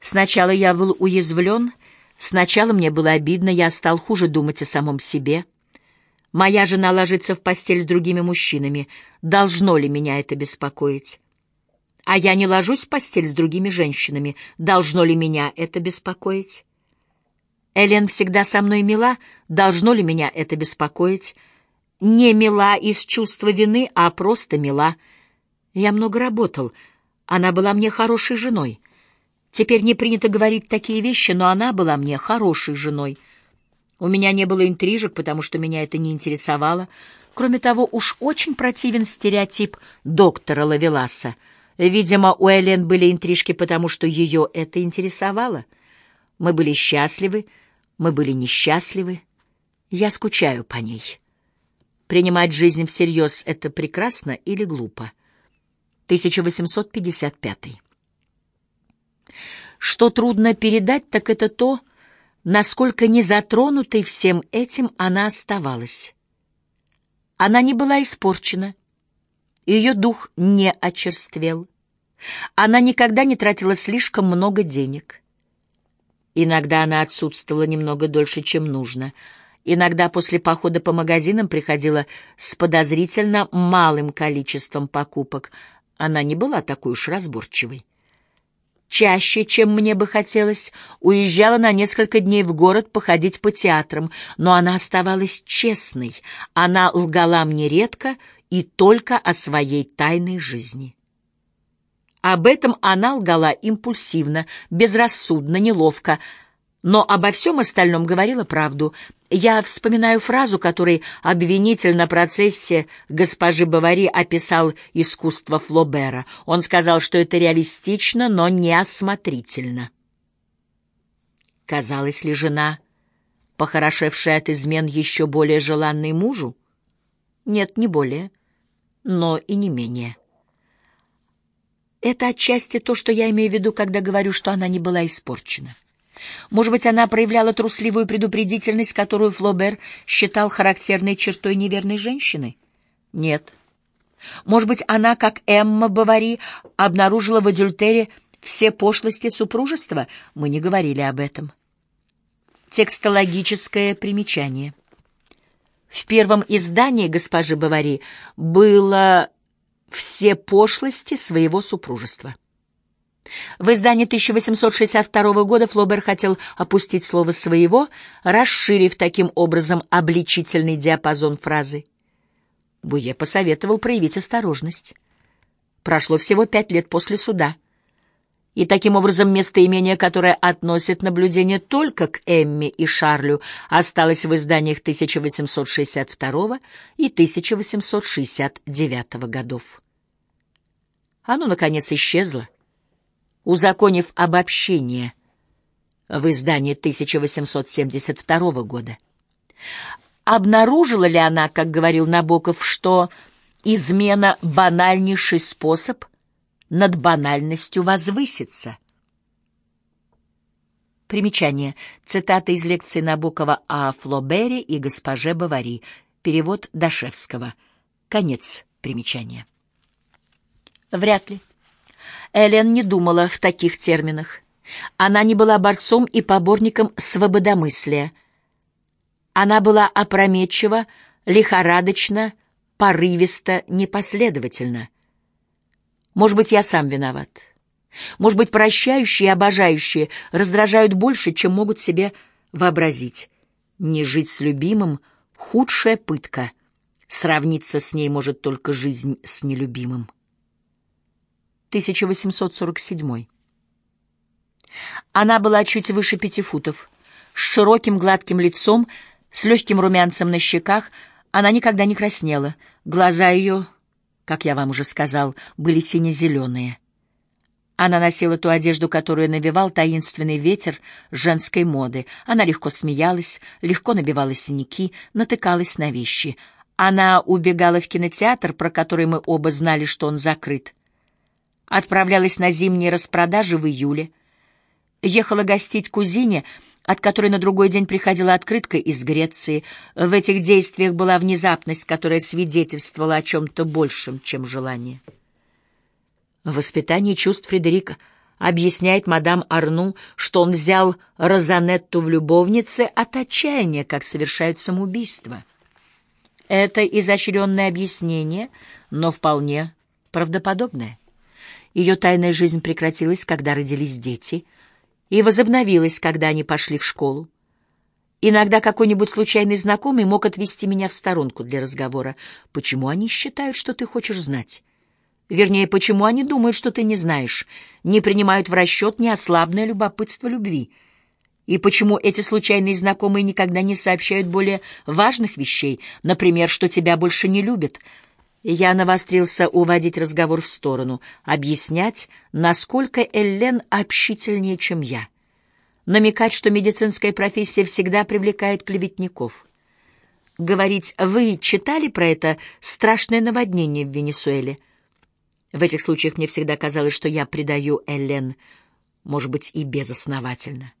Сначала я был уязвлен, сначала мне было обидно, я стал хуже думать о самом себе. Моя жена ложится в постель с другими мужчинами. Должно ли меня это беспокоить? А я не ложусь в постель с другими женщинами. Должно ли меня это беспокоить? Элен всегда со мной мила. Должно ли меня это беспокоить? Не мила из чувства вины, а просто мила. Я много работал. Она была мне хорошей женой. Теперь не принято говорить такие вещи, но она была мне хорошей женой. У меня не было интрижек, потому что меня это не интересовало. Кроме того, уж очень противен стереотип доктора Лавеласа. Видимо, у Элен были интрижки, потому что ее это интересовало. Мы были счастливы, мы были несчастливы. Я скучаю по ней. Принимать жизнь всерьез — это прекрасно или глупо? 1855 что трудно передать, так это то, насколько незатронутой всем этим она оставалась. Она не была испорчена, ее дух не очерствел. Она никогда не тратила слишком много денег. Иногда она отсутствовала немного дольше, чем нужно. Иногда после похода по магазинам приходила с подозрительно малым количеством покупок. Она не была такой уж разборчивой чаще, чем мне бы хотелось, уезжала на несколько дней в город походить по театрам, но она оставалась честной, она лгала мне редко и только о своей тайной жизни. Об этом она лгала импульсивно, безрассудно, неловко, но обо всем остальном говорила правду. Я вспоминаю фразу, которой обвинитель на процессе госпожи Бавари описал искусство Флобера. Он сказал, что это реалистично, но неосмотрительно. Казалось ли жена, похорошевшая от измен, еще более желанной мужу? Нет, не более, но и не менее. Это отчасти то, что я имею в виду, когда говорю, что она не была испорчена. Может быть, она проявляла трусливую предупредительность, которую Флобер считал характерной чертой неверной женщины? Нет. Может быть, она, как Эмма Бавари, обнаружила в адюльтере все пошлости супружества? Мы не говорили об этом. Текстологическое примечание. В первом издании госпожи Бавари было «все пошлости своего супружества». В издании 1862 года Флобер хотел опустить слово «своего», расширив таким образом обличительный диапазон фразы. Буе посоветовал проявить осторожность. Прошло всего пять лет после суда. И таким образом местоимение, которое относит наблюдение только к Эмме и Шарлю, осталось в изданиях 1862 и 1869 годов. Оно, наконец, исчезло узаконив обобщение в издании 1872 года. Обнаружила ли она, как говорил Набоков, что измена — банальнейший способ над банальностью возвыситься? Примечание. Цитата из лекции Набокова о Флобере и госпоже Бавари. Перевод Дашевского. Конец примечания. Вряд ли. Элен не думала в таких терминах. Она не была борцом и поборником свободомыслия. Она была опрометчива, лихорадочно, порывисто, непоследовательна. Может быть, я сам виноват. Может быть, прощающие и обожающие раздражают больше, чем могут себе вообразить. Не жить с любимым — худшая пытка. Сравниться с ней может только жизнь с нелюбимым. 1847. Она была чуть выше пяти футов, с широким гладким лицом, с легким румянцем на щеках. Она никогда не краснела. Глаза ее, как я вам уже сказал, были сине-зеленые. Она носила ту одежду, которую навевал таинственный ветер женской моды. Она легко смеялась, легко набивала синяки, натыкалась на вещи. Она убегала в кинотеатр, про который мы оба знали, что он закрыт отправлялась на зимние распродажи в июле, ехала гостить кузине, от которой на другой день приходила открытка из Греции. В этих действиях была внезапность, которая свидетельствовала о чем-то большем, чем желание. В воспитании чувств Фредерик объясняет мадам Арну, что он взял Розанетту в любовнице от отчаяния, как совершают самоубийство. Это изощренное объяснение, но вполне правдоподобное. Ее тайная жизнь прекратилась, когда родились дети, и возобновилась, когда они пошли в школу. Иногда какой-нибудь случайный знакомый мог отвести меня в сторонку для разговора. Почему они считают, что ты хочешь знать? Вернее, почему они думают, что ты не знаешь, не принимают в расчет неослабное любопытство любви? И почему эти случайные знакомые никогда не сообщают более важных вещей, например, что тебя больше не любят? Я навострился уводить разговор в сторону, объяснять, насколько Эллен общительнее, чем я намекать, что медицинская профессия всегда привлекает клеветников. Говорить «Вы читали про это страшное наводнение в Венесуэле?» В этих случаях мне всегда казалось, что я предаю Эллен, может быть, и безосновательно.